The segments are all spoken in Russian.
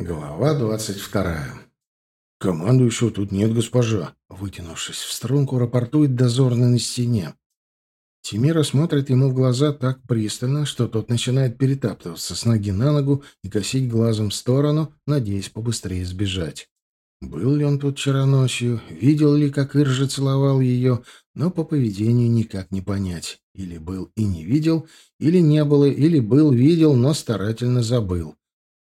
Глава двадцать вторая. «Командующего тут нет, госпожа», — вытянувшись в струнку, рапортует дозорный на стене. Тимира смотрит ему в глаза так пристально, что тот начинает перетаптываться с ноги на ногу и косить глазом в сторону, надеясь побыстрее сбежать. Был ли он тут вчера ночью, видел ли, как Иржа целовал ее, но по поведению никак не понять. Или был и не видел, или не было, или был, видел, но старательно забыл.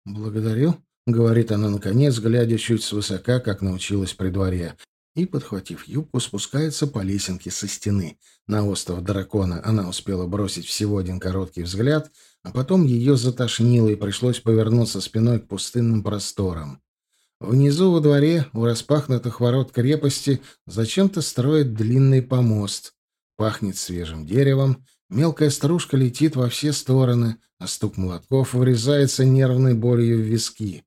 «Благодарю», — говорит она наконец, глядя чуть свысока, как научилась при дворе. И, подхватив юбку, спускается по лесенке со стены. На остров дракона она успела бросить всего один короткий взгляд, а потом ее затошнило, и пришлось повернуться спиной к пустынным просторам. Внизу во дворе, у распахнутых ворот крепости, зачем-то строят длинный помост. Пахнет свежим деревом, мелкая стружка летит во все стороны, а стук молотков врезается нервной болью в виски.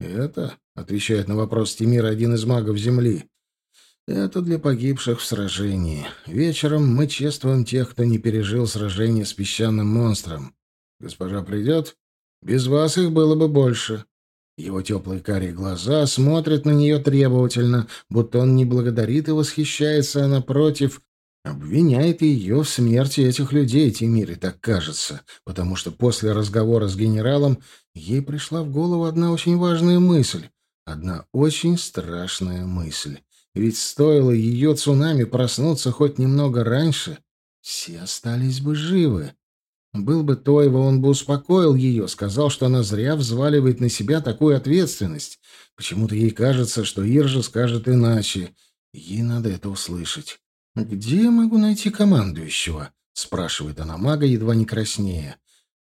«Это», — отвечает на вопрос Тимир, один из магов Земли, — «это для погибших в сражении. Вечером мы чествуем тех, кто не пережил сражение с песчаным монстром. Госпожа придет? Без вас их было бы больше». Его теплые карие глаза смотрят на нее требовательно, будто он не благодарит и восхищается, а напротив, обвиняет ее в смерти этих людей, Тимире, так кажется, потому что после разговора с генералом ей пришла в голову одна очень важная мысль, одна очень страшная мысль. Ведь стоило ее цунами проснуться хоть немного раньше, все остались бы живы. Был бы Тойва, он бы успокоил ее, сказал, что она зря взваливает на себя такую ответственность. Почему-то ей кажется, что Иржа скажет иначе. Ей надо это услышать. «Где я могу найти командующего?» — спрашивает она мага, едва не краснее.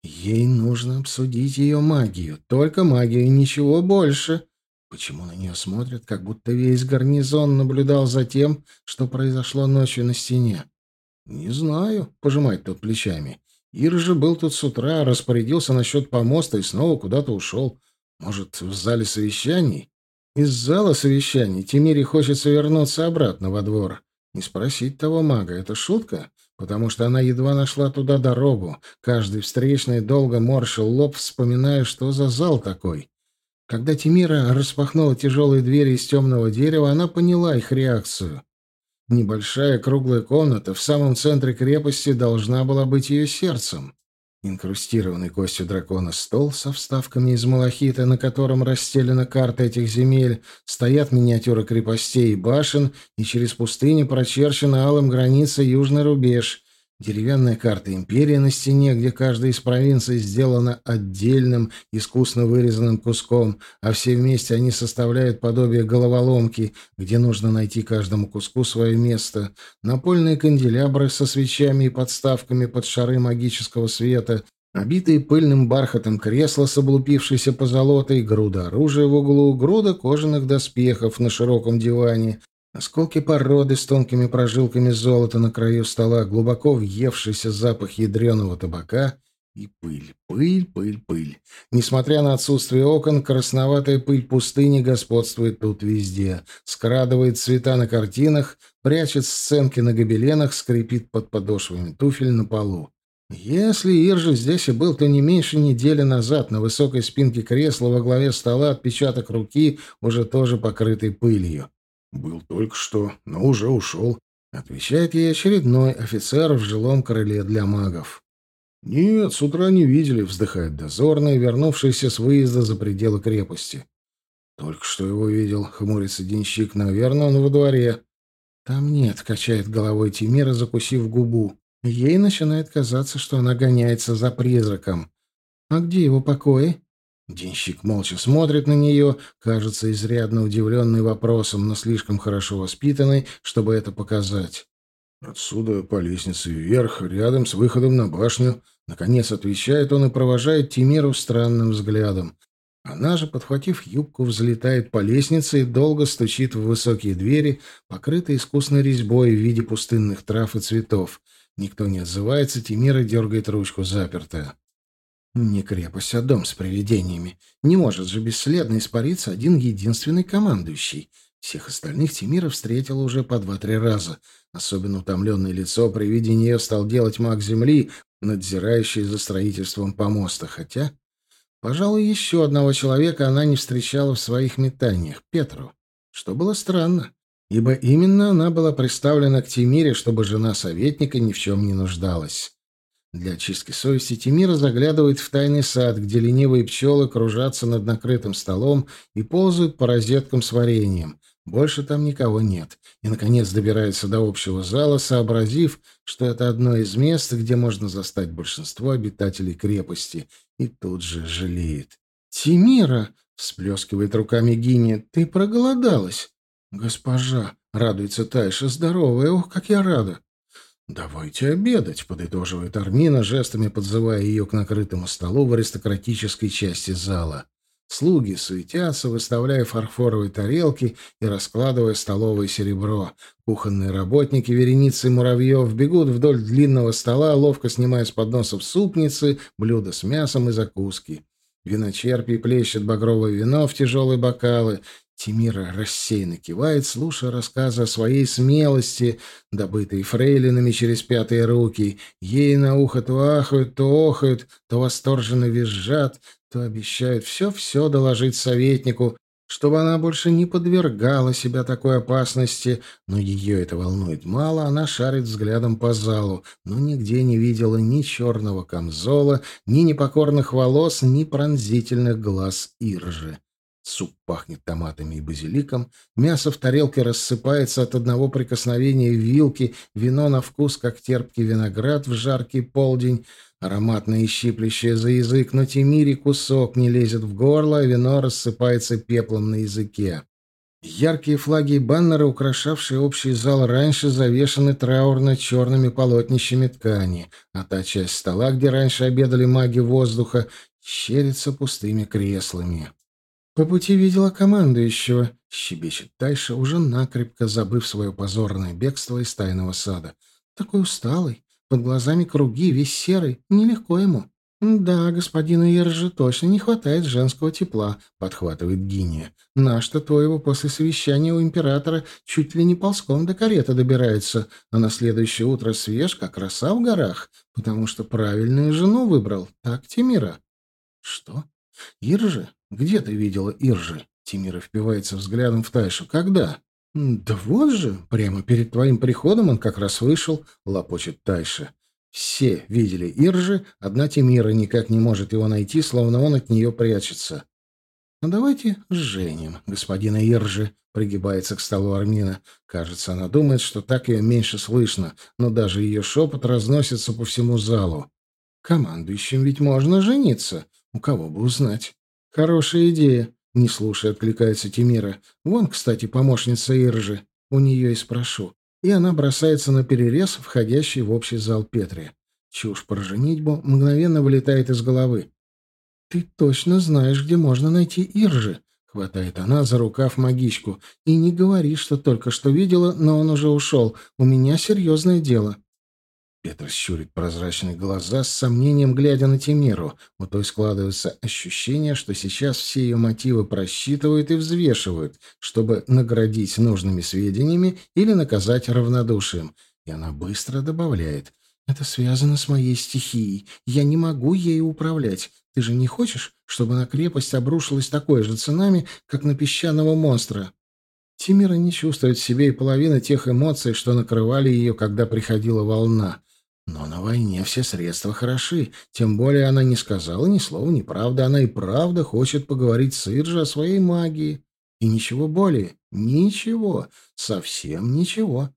Ей нужно обсудить ее магию. Только магию, ничего больше. Почему на нее смотрят, как будто весь гарнизон наблюдал за тем, что произошло ночью на стене? «Не знаю», — пожимает тот плечами. Ир же был тут с утра, распорядился насчет помоста и снова куда-то ушел. Может, в зале совещаний? Из зала совещаний Тимире хочется вернуться обратно во двор. Не спросить того мага, это шутка? Потому что она едва нашла туда дорогу. Каждый встречный долго морщил лоб, вспоминая, что за зал такой. Когда Тимира распахнула тяжелые двери из темного дерева, она поняла их реакцию. Небольшая круглая комната в самом центре крепости должна была быть ее сердцем. Инкрустированный костью дракона стол со вставками из малахита, на котором расстелена карта этих земель, стоят миниатюры крепостей и башен, и через пустыню прочерчена алым граница южный рубеж, Деревянная карта империи на стене, где каждая из провинций сделана отдельным, искусно вырезанным куском, а все вместе они составляют подобие головоломки, где нужно найти каждому куску свое место. Напольные канделябры со свечами и подставками под шары магического света, обитые пыльным бархатом кресла с облупившейся позолотой, груда оружия в углу, груда кожаных доспехов на широком диване, Осколки породы с тонкими прожилками золота на краю стола, глубоко въевшийся запах ядреного табака и пыль, пыль, пыль, пыль. Несмотря на отсутствие окон, красноватая пыль пустыни господствует тут везде. Скрадывает цвета на картинах, прячет сценки на гобеленах, скрипит под подошвами туфель на полу. Если Иржи здесь и был, то не меньше недели назад на высокой спинке кресла во главе стола отпечаток руки, уже тоже покрытый пылью. «Был только что, но уже ушел», — отвечает ей очередной офицер в жилом крыле для магов. «Нет, с утра не видели», — вздыхает дозорный, вернувшийся с выезда за пределы крепости. «Только что его видел», — хмурится денщик. «Наверное, он во дворе». «Там нет», — качает головой Тимира, закусив губу. Ей начинает казаться, что она гоняется за призраком. «А где его покои?» Денщик молча смотрит на нее, кажется изрядно удивленный вопросом, но слишком хорошо воспитанный, чтобы это показать. «Отсюда по лестнице вверх, рядом с выходом на башню», — наконец отвечает он и провожает Тимиру странным взглядом. Она же, подхватив юбку, взлетает по лестнице и долго стучит в высокие двери, покрытые искусной резьбой в виде пустынных трав и цветов. Никто не отзывается, Тимира дергает ручку запертая. Не крепость, а дом с привидениями. Не может же бесследно испариться один единственный командующий. Всех остальных Тимира встретила уже по два-три раза. Особенно утомленное лицо при виде нее стал делать маг земли, надзирающий за строительством помоста. Хотя Пожалуй, еще одного человека она не встречала в своих метаниях — Петру. Что было странно, ибо именно она была представлена к Тимире, чтобы жена советника ни в чем не нуждалась. Для очистки совести Тимира заглядывает в тайный сад, где ленивые пчелы кружатся над накрытым столом и ползают по розеткам с вареньем. Больше там никого нет. И, наконец, добирается до общего зала, сообразив, что это одно из мест, где можно застать большинство обитателей крепости. И тут же жалеет. «Тимира!» — всплескивает руками Гиня. «Ты проголодалась!» «Госпожа!» — радуется Тайша. «Здоровая! Ох, как я рада!» «Давайте обедать», — подытоживает Армина, жестами подзывая ее к накрытому столу в аристократической части зала. Слуги суетятся, выставляя фарфоровые тарелки и раскладывая столовое серебро. Кухонные работники вереницы муравьев бегут вдоль длинного стола, ловко снимая с подносов супницы, блюда с мясом и закуски. Виночерпий плещет багровое вино в тяжелые бокалы. Тимира рассеянно кивает, слушая рассказы о своей смелости, добытой фрейлинами через пятые руки. Ей на ухо то ахают, то охают, то восторженно визжат, то обещают все-все доложить советнику, чтобы она больше не подвергала себя такой опасности, но ее это волнует мало, она шарит взглядом по залу, но нигде не видела ни черного камзола, ни непокорных волос, ни пронзительных глаз Иржи. Суп пахнет томатами и базиликом, мясо в тарелке рассыпается от одного прикосновения вилки, вино на вкус, как терпкий виноград в жаркий полдень, ароматное и щиплющее за язык, но Тимире кусок не лезет в горло, а вино рассыпается пеплом на языке. Яркие флаги и баннеры, украшавшие общий зал, раньше завешаны траурно-черными полотнищами ткани, а та часть стола, где раньше обедали маги воздуха, щерится пустыми креслами. «По пути видела командующего», — щебечет Тайша, уже накрепко забыв свое позорное бегство из тайного сада. «Такой усталый, под глазами круги, весь серый, нелегко ему». «Да, господину Ержи точно не хватает женского тепла», — подхватывает Гиния. «Наш-то твоего после совещания у императора чуть ли не ползком до кареты добирается, а на следующее утро свеж, как роса в горах, потому что правильную жену выбрал. Так, Тимира?» «Что? Иржи? Где ты видела Иржи?» Тимира впивается взглядом в Тайшу. «Когда?» «Да вот же, прямо перед твоим приходом он как раз вышел», — лопочет Тайша. «Все видели Иржи, одна Тимира никак не может его найти, словно он от нее прячется». «Ну давайте женим господина Иржи», — пригибается к столу Армина. Кажется, она думает, что так ее меньше слышно, но даже ее шепот разносится по всему залу. «Командующим ведь можно жениться. У кого бы узнать?» «Хорошая идея», — не слушая, откликается Тимира. «Вон, кстати, помощница Иржи. У нее и спрошу». И она бросается на перерез, входящий в общий зал Петри. Чушь про женитьбу мгновенно вылетает из головы. «Ты точно знаешь, где можно найти Иржи», — хватает она за рукав магичку. «И не говори, что только что видела, но он уже ушел. У меня серьезное дело». Петр щурит прозрачные глаза, с сомнением глядя на Тимиру. У той складывается ощущение, что сейчас все ее мотивы просчитывают и взвешивают, чтобы наградить нужными сведениями или наказать равнодушием. И она быстро добавляет. «Это связано с моей стихией. Я не могу ею управлять. Ты же не хочешь, чтобы на крепость обрушилось такое же цунами, как на песчаного монстра?» Тимира не чувствует в себе и половины тех эмоций, что накрывали ее, когда приходила волна. Но на войне все средства хороши, тем более она не сказала ни слова неправды, она и правда хочет поговорить с Иржи о своей магии. И ничего более, ничего, совсем ничего.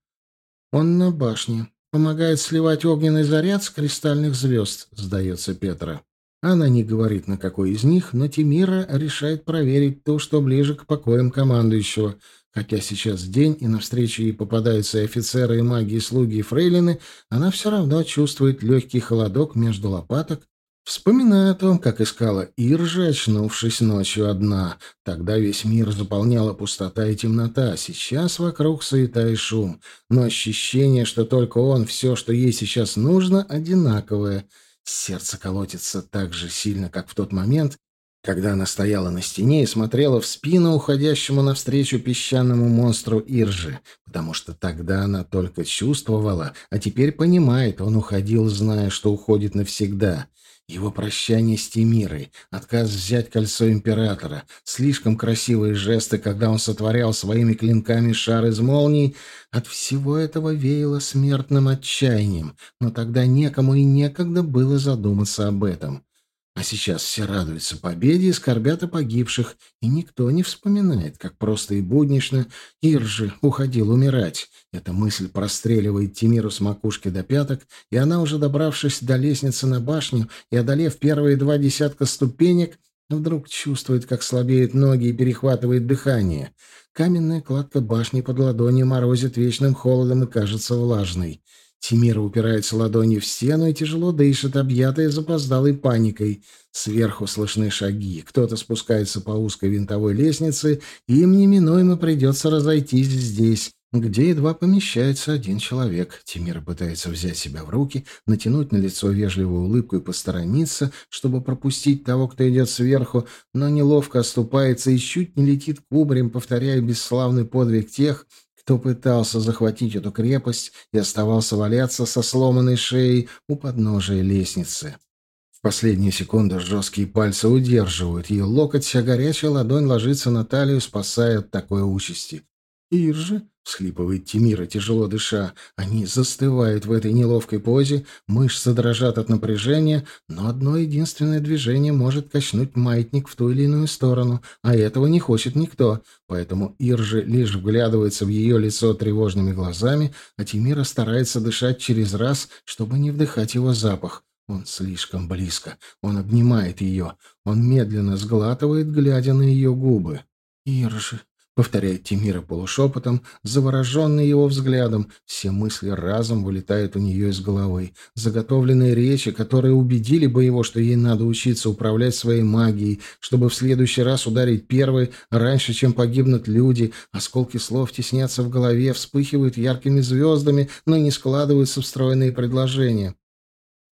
Он на башне, помогает сливать огненный заряд с кристальных звезд, сдается Петра. Она не говорит, на какой из них, но Тимира решает проверить то, что ближе к покоям командующего — Хотя сейчас день, и навстречу ей попадаются и офицеры, и маги, и слуги, и фрейлины, она все равно чувствует легкий холодок между лопаток, вспоминая о том, как искала Иржа, очнувшись ночью одна. Тогда весь мир заполняла пустота и темнота, сейчас вокруг суета и шум. Но ощущение, что только он, все, что ей сейчас нужно, одинаковое. Сердце колотится так же сильно, как в тот момент, когда она стояла на стене и смотрела в спину уходящему навстречу песчаному монстру Иржи, потому что тогда она только чувствовала, а теперь понимает, он уходил, зная, что уходит навсегда. Его прощание с Тимирой, отказ взять кольцо императора, слишком красивые жесты, когда он сотворял своими клинками шар из молний, от всего этого веяло смертным отчаянием, но тогда некому и некогда было задуматься об этом. А сейчас все радуются победе и скорбят о погибших, и никто не вспоминает, как просто и буднично Иржи уходил умирать. Эта мысль простреливает Тимиру с макушки до пяток, и она, уже добравшись до лестницы на башню и одолев первые два десятка ступенек, вдруг чувствует, как слабеют ноги и перехватывает дыхание. Каменная кладка башни под ладонью морозит вечным холодом и кажется влажной. Тимира упирается ладонью в стену и тяжело дышит, объятая запоздалой паникой. Сверху слышны шаги. Кто-то спускается по узкой винтовой лестнице, и им неминуемо придется разойтись здесь, где едва помещается один человек. Тимира пытается взять себя в руки, натянуть на лицо вежливую улыбку и посторониться, чтобы пропустить того, кто идет сверху, но неловко оступается и чуть не летит кубарем, повторяя бесславный подвиг тех, кто пытался захватить эту крепость и оставался валяться со сломанной шеей у подножия лестницы. В последнюю секунду жесткие пальцы удерживают ее локоть, а горячая ладонь ложится на талию, спасая от такой участи. «Иржи!» — всхлипывает Тимира, тяжело дыша. Они застывают в этой неловкой позе, мышцы дрожат от напряжения, но одно единственное движение может качнуть маятник в ту или иную сторону, а этого не хочет никто. Поэтому Иржи лишь вглядывается в ее лицо тревожными глазами, а Тимира старается дышать через раз, чтобы не вдыхать его запах. Он слишком близко. Он обнимает ее. Он медленно сглатывает, глядя на ее губы. «Иржи, — повторяет Тимира полушепотом, завороженный его взглядом. Все мысли разом вылетают у нее из головы. Заготовленные речи, которые убедили бы его, что ей надо учиться управлять своей магией, чтобы в следующий раз ударить первой, раньше, чем погибнут люди. Осколки слов теснятся в голове, вспыхивают яркими звездами, но не складываются в стройные предложения.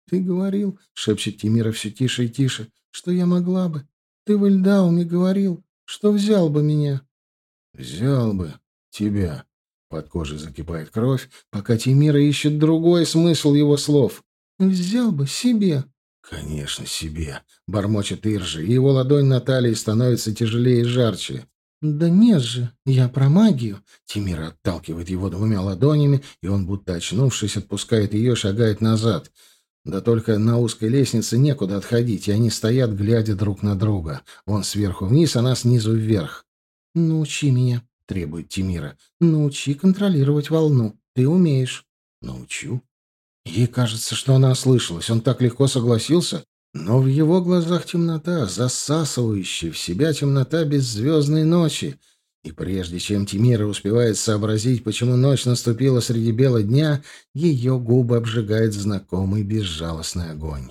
«Ты говорил», — шепчет Тимира все тише и тише, — «что я могла бы. Ты в Эльдауме говорил, что взял бы меня». Взял бы тебя. Под кожей закипает кровь, пока Тимира ищет другой смысл его слов. Взял бы себе. Конечно, себе. Бормочет Иржи, и его ладонь на талии становится тяжелее и жарче. «Да нет же, я про магию». Тимира отталкивает его двумя ладонями, и он, будто очнувшись, отпускает ее, шагает назад. Да только на узкой лестнице некуда отходить, и они стоят, глядя друг на друга. Он сверху вниз, она снизу вверх. «Научи меня», — требует Тимира. «Научи контролировать волну. Ты умеешь». «Научу». Ей кажется, что она ослышалась. Он так легко согласился. Но в его глазах темнота, засасывающая в себя темнота беззвездной ночи. И прежде чем Тимира успевает сообразить, почему ночь наступила среди бела дня, ее губы обжигает знакомый безжалостный огонь.